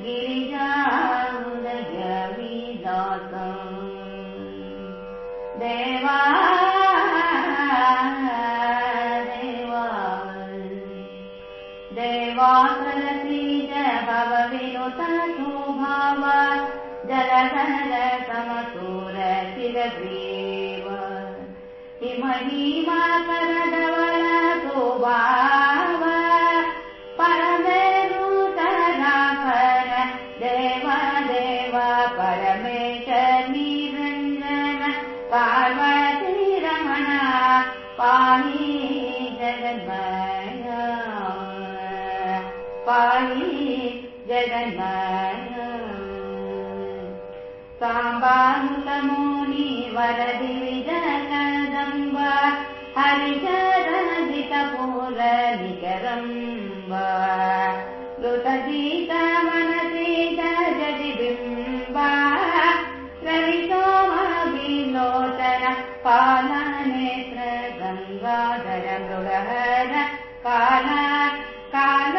गिरिजादय विदास देवा देवा देवासरसीज भव विनुत स्वभाव जलधर समसूर चिरग्रीव हिमहीमा करदवल पाहि जगन्मय साम्बानुतमोनि वरदि विजकदम्ब हरिचरणजितपूर निकरम्ब लुतगीत मनसि जगदिबिम्ब रविसोमविलोचन पालनेत्र काल काल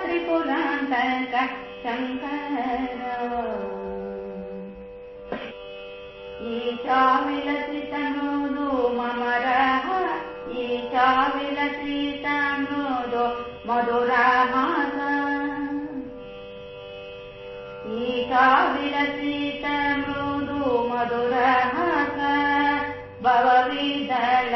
त्रिपुरान्तक शङ्कर। ईशा विलसितमृदु ममरः ईशा विलसितमृदु मधुरामास ईशा विलसितमृदु मधुरहास भवविदल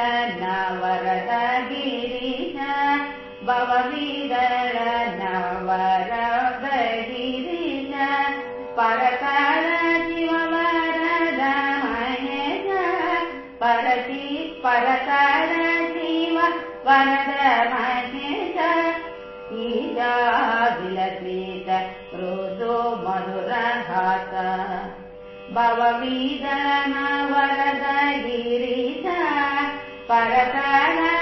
नवरद गिरिश भवविदल नवरद गिरिश परकर शिववरद महेश परति परकर महेश ईशा विलसित मृदु मधुरहास भवविदन वरद गिरिश परकर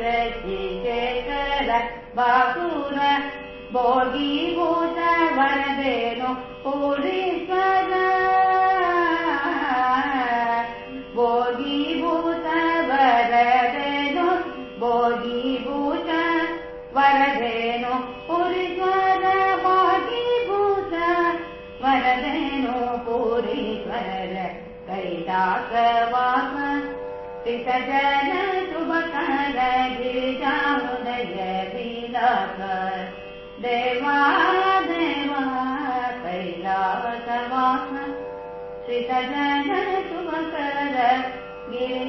शशिशेखर बासुर भोगीभूत वरदेनु पुरीश्वर भोगीभूत वरदेनु भोगीभूत वरदेनु पुरीश्वर भोगीभूत वरदेनु पुरीश्वर कैलासवास पितजन शुभकर गिरिजामुदय विलास देवा देवा कैलासवास। श्रितजन शुभकर गिरिजा